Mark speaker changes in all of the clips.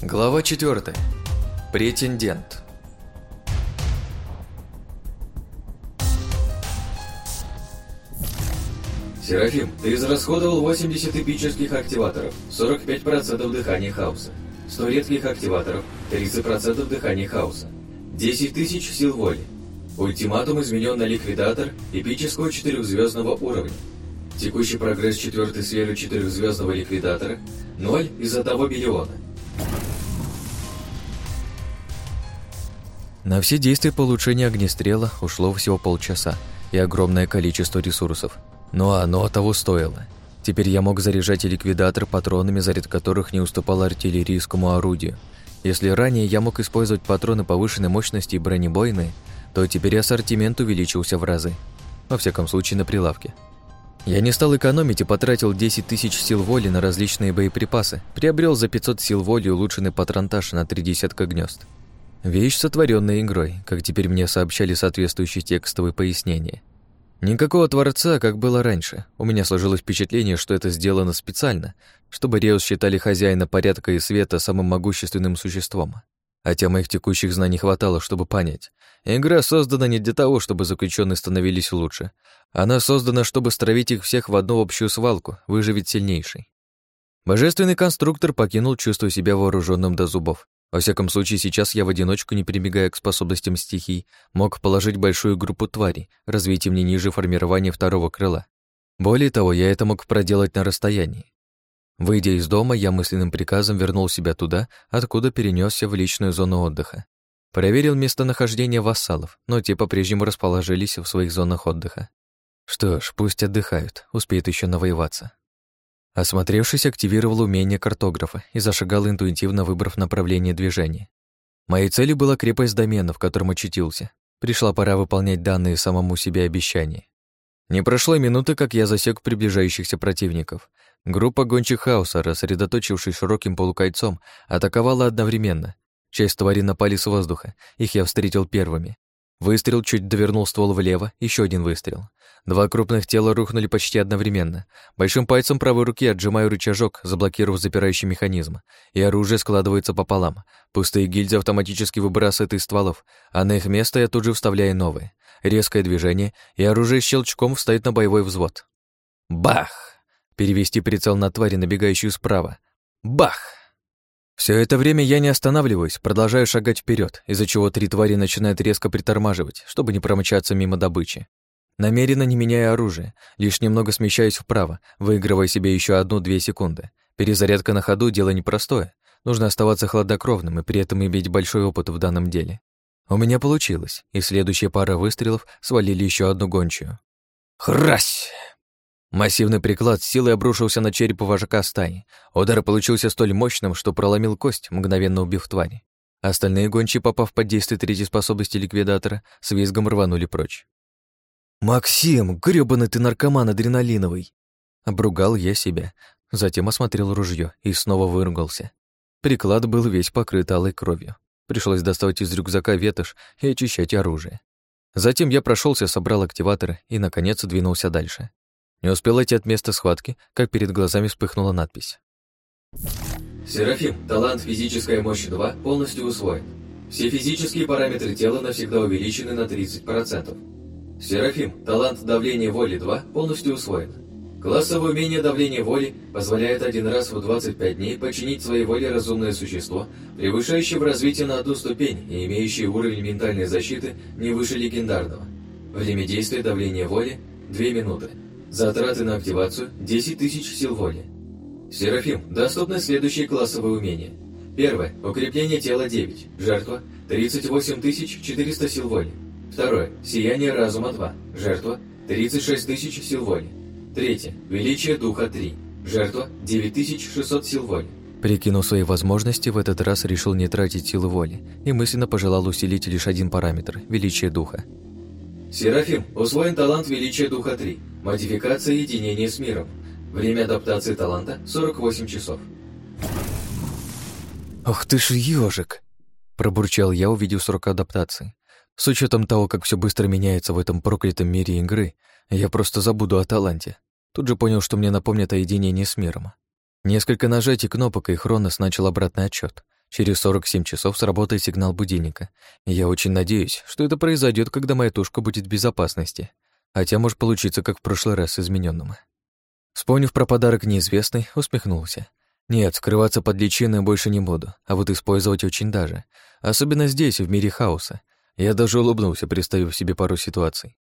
Speaker 1: Глава 4. Претендент.
Speaker 2: Серафим, ты израсходовал 80 эпических активаторов, 45% дыхания хаоса, 100 редких активаторов, 30% дыхания хаоса, 10 тысяч сил воли. Ультиматум изменен на ликвидатор эпического четырехзвездного уровня. Текущий прогресс четвертой сферы четырехзвездного ликвидатора – 0 из 1 миллиона.
Speaker 1: На все действия по улучшению огнестрела ушло всего полчаса и огромное количество ресурсов. Но оно того стоило. Теперь я мог заряжать ликвидатор патронами, заряд которых не уступал артиллерийскому орудию. Если ранее я мог использовать патроны повышенной мощности и бронебойные, то теперь ассортимент увеличился в разы. Во всяком случае, на прилавке. Я не стал экономить и потратил 10 тысяч сил воли на различные боеприпасы, приобрел за 500 сил воли улучшенный патронтаж на три десятка гнезд. Вещь, сотворенная игрой, как теперь мне сообщали соответствующие текстовые пояснения. Никакого Творца, как было раньше. У меня сложилось впечатление, что это сделано специально, чтобы Реус считали хозяина порядка и света самым могущественным существом. Хотя моих текущих знаний хватало, чтобы понять. Игра создана не для того, чтобы заключенные становились лучше. Она создана, чтобы стравить их всех в одну общую свалку, выживет сильнейший. Божественный конструктор покинул, чувствуя себя вооруженным до зубов. Во всяком случае, сейчас я в одиночку, не прибегая к способностям стихий, мог положить большую группу тварей, развитием не ниже формирования второго крыла. Более того, я это мог проделать на расстоянии. Выйдя из дома, я мысленным приказом вернул себя туда, откуда перенесся в личную зону отдыха. Проверил местонахождение вассалов, но те по-прежнему расположились в своих зонах отдыха. Что ж, пусть отдыхают, успеют еще навоеваться. Осмотревшись, активировал умение картографа и зашагал интуитивно, выбрав направление движения. Моей целью была крепость домена, в котором очутился. Пришла пора выполнять данные самому себе обещания. Не прошло минуты, как я засек приближающихся противников. Группа гончих хаоса, рассредоточившись широким полукольцом, атаковала одновременно. Часть твари напали с воздуха, их я встретил первыми. Выстрел чуть довернул ствол влево, еще один выстрел. Два крупных тела рухнули почти одновременно. Большим пальцем правой руки отжимаю рычажок, заблокировав запирающий механизм, и оружие складывается пополам. Пустые гильзы автоматически выбрасывают из стволов, а на их место я тут же вставляю новые. Резкое движение, и оружие щелчком встает на боевой взвод. Бах! Перевести прицел на тварь, набегающую справа. Бах! Все это время я не останавливаюсь, продолжаю шагать вперед, из-за чего три твари начинают резко притормаживать, чтобы не промчаться мимо добычи. Намеренно не меняя оружие, лишь немного смещаюсь вправо, выигрывая себе еще одну-две секунды. Перезарядка на ходу — дело непростое. Нужно оставаться хладнокровным и при этом иметь большой опыт в данном деле. У меня получилось, и следующая пара выстрелов свалили еще одну гончую. Хрась! Массивный приклад силой обрушился на череп вожака стаи. Удар получился столь мощным, что проломил кость, мгновенно убив твари. Остальные гончие, попав под действие третьей способности ликвидатора, с визгом рванули прочь. «Максим, грёбаный ты наркоман адреналиновый!» Обругал я себя, затем осмотрел ружье и снова выругался. Приклад был весь покрыт алой кровью. Пришлось доставать из рюкзака ветошь и очищать оружие. Затем я прошелся, собрал активаторы и, наконец, двинулся дальше. Не успел идти от места схватки, как перед глазами вспыхнула надпись.
Speaker 2: Серафим, талант физическая мощь 2 полностью усвоен. Все физические параметры тела навсегда увеличены на 30%. Серафим, талант давления воли 2 полностью усвоен. Классовое умение давления воли позволяет один раз в 25 дней подчинить своей воле разумное существо, превышающее в развитии на одну ступень и имеющее уровень ментальной защиты не выше легендарного. Время действия давления воли – 2 минуты. Затраты на активацию – 10 тысяч сил воли. Серафим, доступны следующие классовые умения. Первое. Укрепление тела 9. Жертва – 38 400 сил воли. Второе. Сияние разума 2. Жертва 36 тысяч сил воли. Третье. Величие духа 3. Жертва 9600 сил воли.
Speaker 1: Прикинув свои возможности, в этот раз решил не тратить силы воли и мысленно пожелал усилить лишь один параметр – величие духа.
Speaker 2: Серафим, усвоен талант величия духа 3. Модификация единения с миром. Время адаптации таланта – 48 часов.
Speaker 1: «Ах ты ж ежик! Пробурчал я, увидев срок адаптации. С учетом того, как все быстро меняется в этом проклятом мире игры, я просто забуду о таланте. Тут же понял, что мне напомнят о единении с миром. Несколько нажатий кнопок, и Хронос начал обратный отчет. Через 47 часов сработает сигнал будильника. Я очень надеюсь, что это произойдет, когда моя тушка будет в безопасности. Хотя может получиться, как в прошлый раз с. Вспомнив про подарок неизвестный, усмехнулся. Нет, скрываться под личиной больше не буду, а вот использовать очень даже. Особенно здесь, в мире хаоса. Я даже улыбнулся, представив себе пару ситуаций.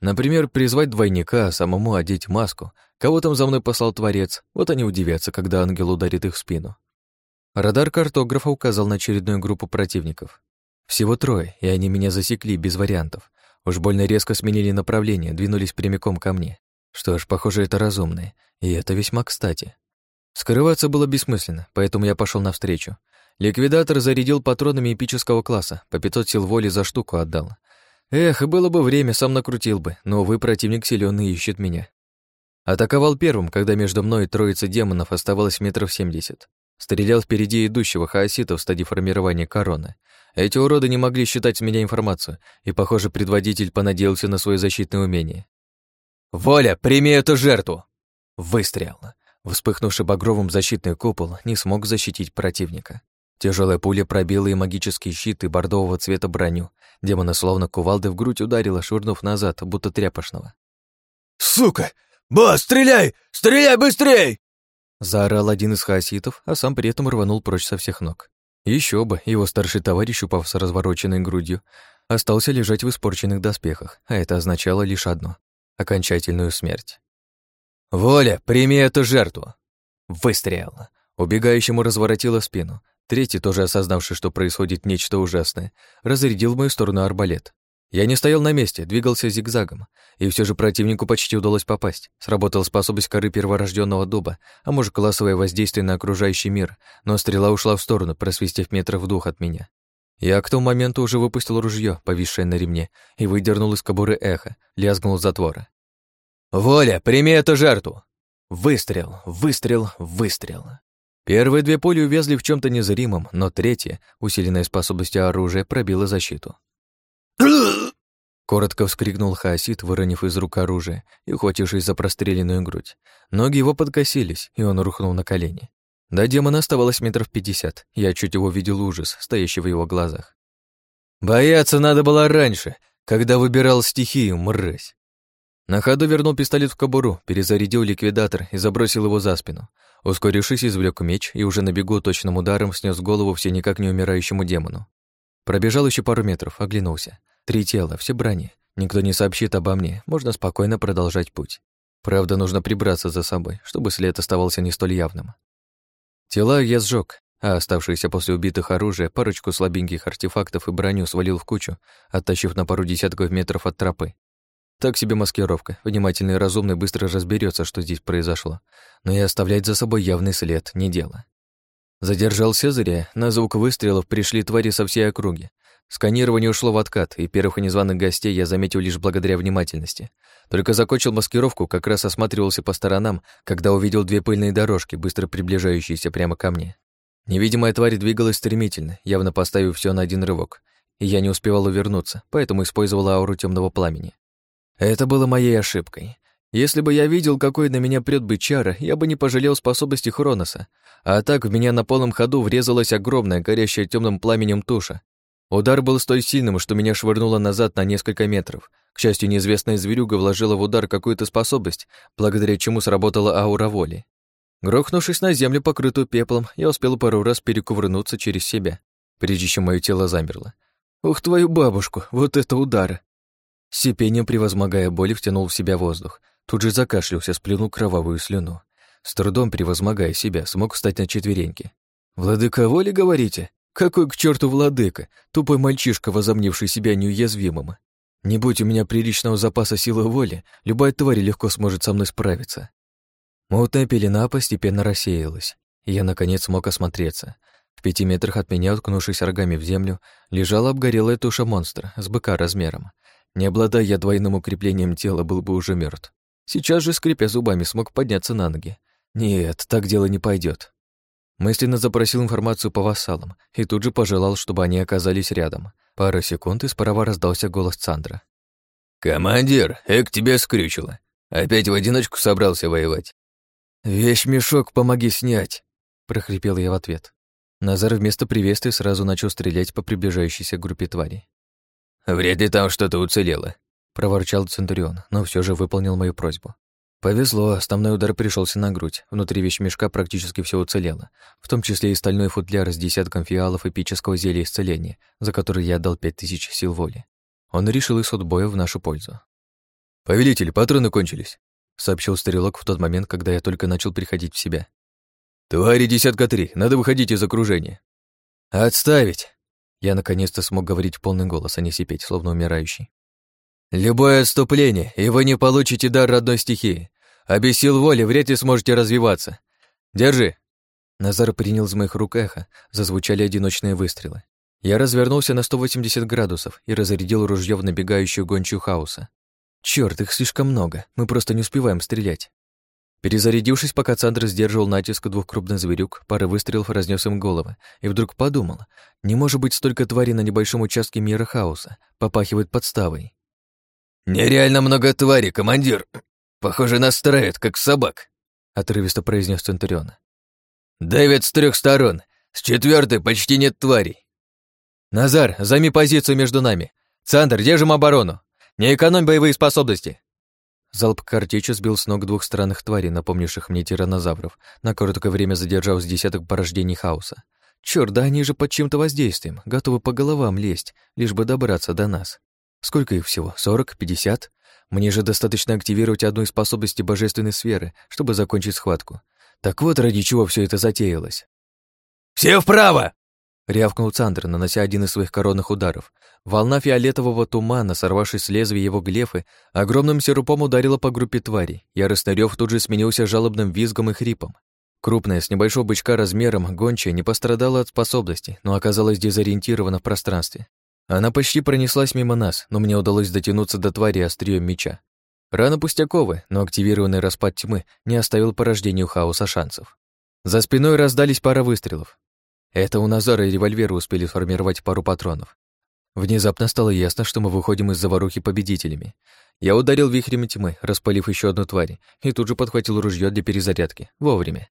Speaker 1: Например, призвать двойника, а самому одеть маску. Кого там за мной послал Творец, вот они удивятся, когда ангел ударит их в спину. Радар картографа указал на очередную группу противников. Всего трое, и они меня засекли без вариантов. Уж больно резко сменили направление, двинулись прямиком ко мне. Что ж, похоже, это разумное, и это весьма кстати. Скрываться было бессмысленно, поэтому я пошел навстречу. Ликвидатор зарядил патронами эпического класса, по 500 сил воли за штуку отдал. Эх, было бы время, сам накрутил бы, но, увы, противник силён и ищет меня. Атаковал первым, когда между мной и троицей демонов оставалось метров семьдесят. Стрелял впереди идущего хаосита в стадии формирования короны. Эти уроды не могли считать с меня информацию, и, похоже, предводитель понадеялся на свое защитное умение. «Воля, прими эту жертву!» Выстрел. Вспыхнувший багровым защитный купол не смог защитить противника. Тяжелая пуля пробила и магический щит, и бордового цвета броню. Демона словно кувалды в грудь ударила, швырнув назад, будто тряпошного.
Speaker 3: «Сука! Босс, стреляй! Стреляй быстрей!»
Speaker 1: Заорал один из хаоситов, а сам при этом рванул прочь со всех ног. Еще бы, его старший товарищ, упав с развороченной грудью, остался лежать в испорченных доспехах, а это означало лишь одно — окончательную смерть. «Воля, прими эту жертву!» Выстрел. Убегающему разворотило спину. Третий, тоже осознавший, что происходит нечто ужасное, разрядил в мою сторону арбалет. Я не стоял на месте, двигался зигзагом, и все же противнику почти удалось попасть. Сработала способность коры перворожденного дуба, а может, классовое воздействие на окружающий мир, но стрела ушла в сторону, просвистев метров в двух от меня. Я к тому моменту уже выпустил ружье, повисшее на ремне, и выдернул из кобуры эхо, лязгнул затвора. «Воля, прими эту жертву!» Выстрел, выстрел, выстрел. Первые две пули увязли в чем то незримом, но третья, усиленная способностью оружия, пробила защиту. Коротко вскрикнул Хаосид, выронив из рук оружие и ухватившись за простреленную грудь. Ноги его подкосились, и он рухнул на колени. До демона оставалось метров пятьдесят. Я чуть его видел ужас, стоящий в его глазах. «Бояться надо было раньше, когда выбирал стихию, мразь!» На ходу вернул пистолет в кобуру, перезарядил ликвидатор и забросил его за спину. Ускорившись, извлек меч и уже на бегу точным ударом снес голову все никак не умирающему демону. Пробежал еще пару метров, оглянулся. Три тела, все брони. Никто не сообщит обо мне, можно спокойно продолжать путь. Правда, нужно прибраться за собой, чтобы след оставался не столь явным. Тела я сжег, а оставшиеся после убитых оружия, парочку слабеньких артефактов и броню свалил в кучу, оттащив на пару десятков метров от тропы. Так себе маскировка. Внимательный и разумный быстро разберется, что здесь произошло. Но и оставлять за собой явный след — не дело. Задержался зря. На звук выстрелов пришли твари со всей округи. Сканирование ушло в откат, и первых незваных гостей я заметил лишь благодаря внимательности. Только закончил маскировку, как раз осматривался по сторонам, когда увидел две пыльные дорожки, быстро приближающиеся прямо ко мне. Невидимая тварь двигалась стремительно, явно поставив все на один рывок, и я не успевал увернуться, поэтому использовал ауру темного пламени. Это было моей ошибкой. Если бы я видел, какой на меня прет бычара, я бы не пожалел способности Хроноса. А так в меня на полном ходу врезалась огромная, горящая темным пламенем туша, Удар был столь сильным, что меня швырнуло назад на несколько метров. К счастью, неизвестная зверюга вложила в удар какую-то способность, благодаря чему сработала аура воли. Грохнувшись на землю, покрытую пеплом, я успел пару раз перекувырнуться через себя, прежде чем мое тело замерло. «Ух, твою бабушку, вот это удар!» С сипением, превозмогая боль, втянул в себя воздух. Тут же закашлялся, сплюнул кровавую слюну. С трудом превозмогая себя, смог встать на четвереньки. «Владыка воли, говорите?» Какой к черту владыка, тупой мальчишка, возомнивший себя неуязвимым. Не будь у меня приличного запаса силы воли, любая тварь легко сможет со мной справиться. Мутная пелена постепенно рассеялась, и я, наконец, смог осмотреться. В пяти метрах от меня, уткнувшись рогами в землю, лежала обгорелая туша монстра с быка размером. Не обладая я двойным укреплением тела, был бы уже мертв. Сейчас же, скрипя зубами, смог подняться на ноги. Нет, так дело не пойдет. Мысленно запросил информацию по вассалам и тут же пожелал, чтобы они оказались рядом. Пара секунд, и справа раздался голос Цандра.
Speaker 3: «Командир, эк тебя скрючило. Опять в одиночку собрался воевать».
Speaker 1: «Вещь-мешок помоги снять», — прохрипел я в ответ. Назар вместо приветствия сразу начал стрелять по приближающейся группе тварей.
Speaker 3: «Вряд ли там что-то уцелело», —
Speaker 1: проворчал Центурион, но все же выполнил мою просьбу. Повезло, основной удар пришелся на грудь. Внутри вещмешка практически все уцелело, в том числе и стальной футляр с десятком фиалов эпического зелья исцеления, за который я отдал пять тысяч сил воли. Он решил исход боя в нашу пользу.
Speaker 3: «Повелитель, патроны кончились», —
Speaker 1: сообщил стрелок в тот момент, когда я только начал приходить в себя.
Speaker 3: «Твари десятка три, надо выходить из окружения».
Speaker 1: «Отставить!» Я наконец-то смог говорить полный голос, а не сипеть, словно умирающий.
Speaker 3: «Любое отступление, и вы не получите дар родной стихии. А без сил воли вряд ли сможете развиваться. Держи!»
Speaker 1: Назар принял из моих рук эхо, зазвучали одиночные выстрелы. Я развернулся на 180 градусов и разрядил ружье в набегающую гончую хаоса. Черт, их слишком много, мы просто не успеваем стрелять. Перезарядившись, пока Цандр сдерживал натиск двух крупных зверюк, пара выстрелов разнес им головы, и вдруг подумал, не может быть столько тварей на небольшом участке мира хаоса, попахивает подставой.
Speaker 3: «Нереально много тварей, командир! Похоже, нас старают, как собак», — отрывисто произнес Центурион. «Давят с трех сторон, с четвертой почти нет тварей».
Speaker 1: «Назар, займи позицию между нами. Цандр, держим оборону. Не экономь боевые способности!» Залп картечи сбил с ног двух странных тварей, напомнивших мне тиранозавров, на короткое время задержав с десяток порождений хаоса. Чёрт, да они же под чем-то воздействием, готовы по головам лезть, лишь бы добраться до нас. Сколько их всего? Сорок? Пятьдесят? Мне же достаточно активировать одну из способностей божественной сферы, чтобы закончить схватку. Так вот, ради чего все это затеялось.
Speaker 3: «Все вправо!»
Speaker 1: — рявкнул Цандр, нанося один из своих коронных ударов. Волна фиолетового тумана, сорвавшись с лезвия его глефы, огромным серупом ударила по группе тварей. Яростный рёв тут же сменился жалобным визгом и хрипом. Крупная, с небольшого бычка размером, гончая не пострадала от способности, но оказалась дезориентирована в пространстве. Она почти пронеслась мимо нас, но мне удалось дотянуться до твари острием меча. Рано пустяковы, но активированный распад тьмы не оставил порождению хаоса шансов. За спиной раздались пара выстрелов. Это у Назара и револьвера успели сформировать пару патронов. Внезапно стало ясно, что мы выходим из заварухи победителями. Я ударил вихрем тьмы, распалив еще одну тварь, и тут же подхватил ружье для перезарядки. Вовремя.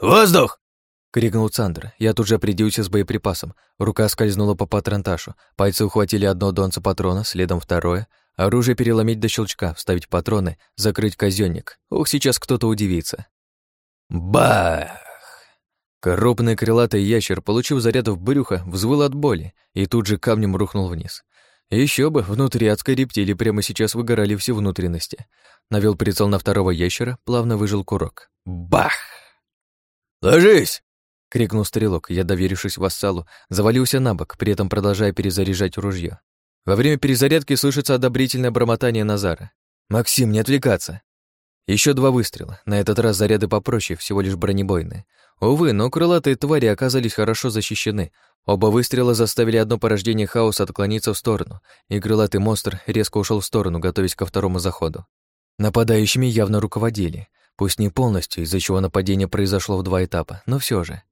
Speaker 3: «Воздух!»
Speaker 1: — крикнул Цандр. Я тут же определился с боеприпасом. Рука скользнула по патронташу. Пальцы ухватили одно донце патрона, следом второе. Оружие переломить до щелчка, вставить патроны, закрыть казённик. Ух, сейчас кто-то удивится.
Speaker 3: Бах!
Speaker 1: Крупный крылатый ящер, получив заряд в брюхо, взвыл от боли и тут же камнем рухнул вниз. Еще бы, внутри адской рептилии прямо сейчас выгорали все внутренности. Навел прицел на второго ящера, плавно выжил курок. Бах!
Speaker 3: «Ложись!»
Speaker 1: — крикнул стрелок. Я, доверившись вассалу, завалился на бок, при этом продолжая перезаряжать ружье. Во время перезарядки слышится одобрительное бормотание Назара. «Максим, не отвлекаться!» Еще два выстрела. На этот раз заряды попроще, всего лишь бронебойные. Увы, но крылатые твари оказались хорошо защищены. Оба выстрела заставили одно порождение хаоса отклониться в сторону, и крылатый монстр резко ушел в сторону, готовясь ко второму заходу. Нападающими явно руководили. Пусть не полностью, из-за чего нападение произошло в два этапа, но все же.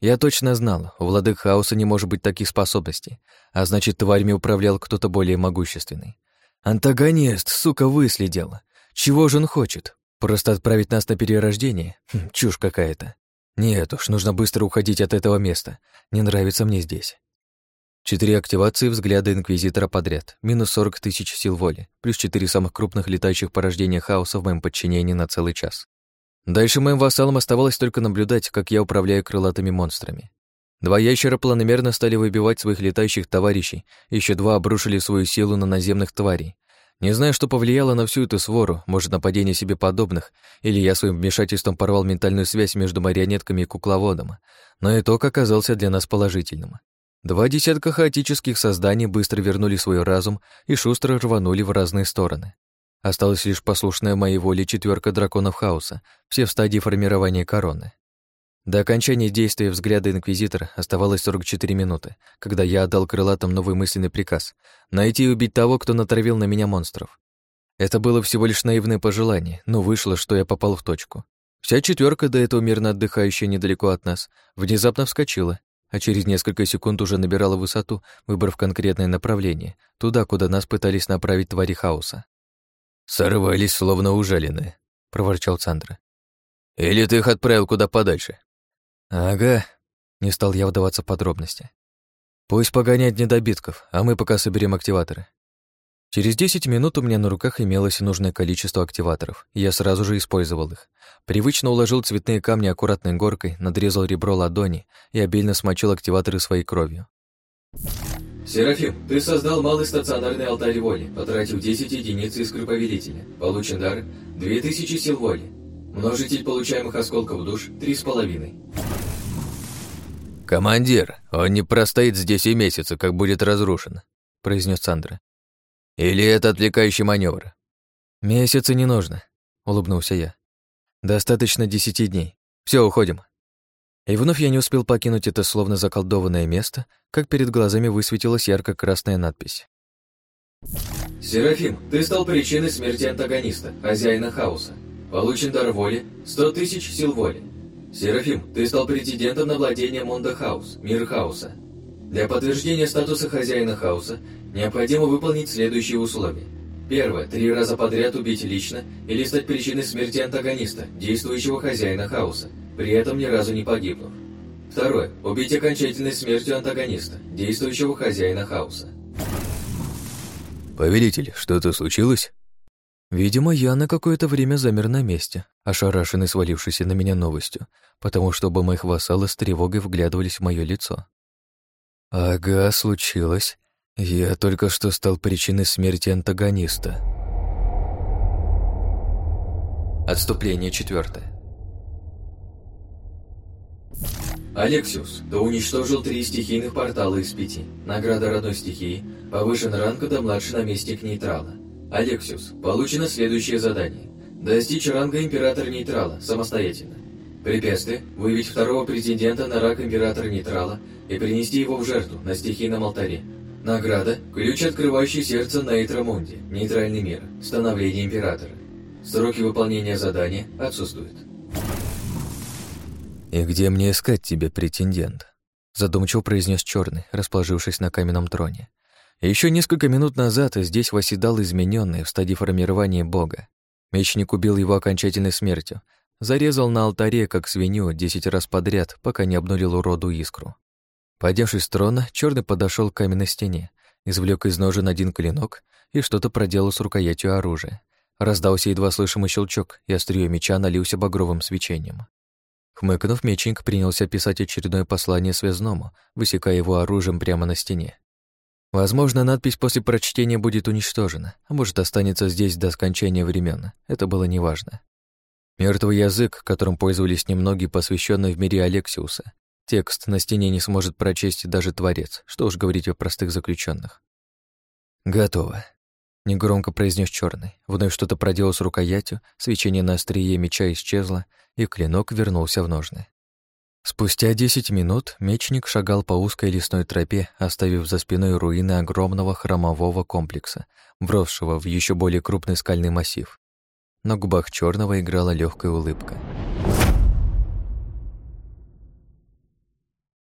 Speaker 1: Я точно знал, у владык хаоса не может быть таких способностей, а значит, тварями управлял кто-то более могущественный. Антагонист, сука, выследил. Чего же он хочет? Просто отправить нас на перерождение? Хм, чушь какая-то. Нет уж, нужно быстро уходить от этого места. Не нравится мне здесь. Четыре активации взгляда Инквизитора подряд. Минус 40 тысяч сил воли. Плюс четыре самых крупных летающих порождения хаоса в моем подчинении на целый час. Дальше моим вассалам оставалось только наблюдать, как я управляю крылатыми монстрами. Два ящера планомерно стали выбивать своих летающих товарищей, еще два обрушили свою силу на наземных тварей, не знаю, что повлияло на всю эту свору, может, нападение себе подобных, или я своим вмешательством порвал ментальную связь между марионетками и кукловодом, но итог оказался для нас положительным. Два десятка хаотических созданий быстро вернули свой разум и шустро рванули в разные стороны. Осталась лишь послушная моей воле четверка драконов хаоса, все в стадии формирования короны. До окончания действия взгляда Инквизитора оставалось 44 минуты, когда я отдал крылатым новый мысленный приказ — найти и убить того, кто натравил на меня монстров. Это было всего лишь наивное пожелание, но вышло, что я попал в точку. Вся четверка, до этого мирно отдыхающая недалеко от нас, внезапно вскочила, а через несколько секунд уже набирала высоту, выбрав конкретное направление, туда, куда нас пытались направить твари хаоса.
Speaker 3: «Сорвались, словно ужаленные», — проворчал Цандра. «Или ты их отправил куда подальше?»
Speaker 1: «Ага». Не стал я вдаваться в подробности. Пусть погоняет недобитков, а мы пока соберем активаторы. Через 10 минут у меня на руках имелось нужное количество активаторов, и я сразу же использовал их. Привычно уложил цветные камни аккуратной горкой, надрезал ребро ладони и обильно смочил активаторы своей кровью.
Speaker 2: Серафим, ты создал малый стационарный алтарь воли, потратив 10 единиц искры повелителя. Получен дар 2000 сил воли. Множитель получаемых осколков душ 3,5.
Speaker 3: «Командир, он не простоит здесь и месяца, как будет разрушен», — произнес Сандра. «Или это отвлекающий маневр?»
Speaker 1: «Месяца не нужно», — улыбнулся я. «Достаточно десяти дней. Все, уходим». И вновь я не успел покинуть это словно заколдованное место, как перед глазами высветилась ярко-красная надпись.
Speaker 2: «Серафим, ты стал причиной смерти антагониста, хозяина хаоса. Получен дар воли, 100 тысяч сил воли. Серафим, ты стал претендентом на владение Монда Хаус, мир хаоса. Для подтверждения статуса хозяина хаоса необходимо выполнить следующие условия. Первое. Три раза подряд убить лично или стать причиной смерти антагониста, действующего хозяина хаоса, при этом ни разу не погибнув. Второе. Убить окончательной смертью антагониста, действующего хозяина хаоса.
Speaker 3: «Повелитель, что-то случилось?»
Speaker 1: Видимо, я на какое-то время замер на месте, ошарашенный свалившейся на меня новостью, потому что оба моих вассала с тревогой вглядывались в мое лицо. «Ага, случилось. Я только что стал причиной смерти антагониста». Отступление четвертое.
Speaker 2: Алексиус, ты уничтожил три стихийных портала из пяти. Награда родной стихии, повышен ранг до младший наместник нейтрала. Алексиус, получено следующее задание. Достичь ранга Император Нейтрала самостоятельно. Препятствие – выявить второго претендента на ранг Императора Нейтрала и принести его в жертву на стихийном алтаре. Награда – ключ, открывающий сердце Нейтромунди, нейтральный мир, становление Императора. Сроки выполнения задания отсутствуют.
Speaker 1: «И где мне искать тебе, претендент?» Задумчиво произнес черный, расположившись на каменном троне. Еще несколько минут назад здесь восседал измененный в стадии формирования бога. Мечник убил его окончательной смертью, зарезал на алтаре, как свинью, десять раз подряд, пока не обнулил уроду искру. Поднявшись с трона, черный подошел к каменной стене, извлек из ножен один клинок и что-то проделал с рукоятью оружия. Раздался едва слышимый щелчок, и острие меча налился багровым свечением. Хмыкнув, мечник принялся писать очередное послание связному, высекая его оружием прямо на стене. Возможно, надпись после прочтения будет уничтожена, а может, останется здесь до скончания времен. Это было неважно. Мертвый язык, которым пользовались немногие посвященные в мире Алексиуса. Текст на стене не сможет прочесть даже Творец, что уж говорить о простых заключенных. «Готово», — негромко произнес черный. Вновь что-то проделал с рукоятью, свечение на острие меча исчезло, и клинок вернулся в ножны. Спустя десять минут мечник шагал по узкой лесной тропе, оставив за спиной руины огромного храмового комплекса, вросшего в еще более крупный скальный массив. На губах черного играла легкая улыбка.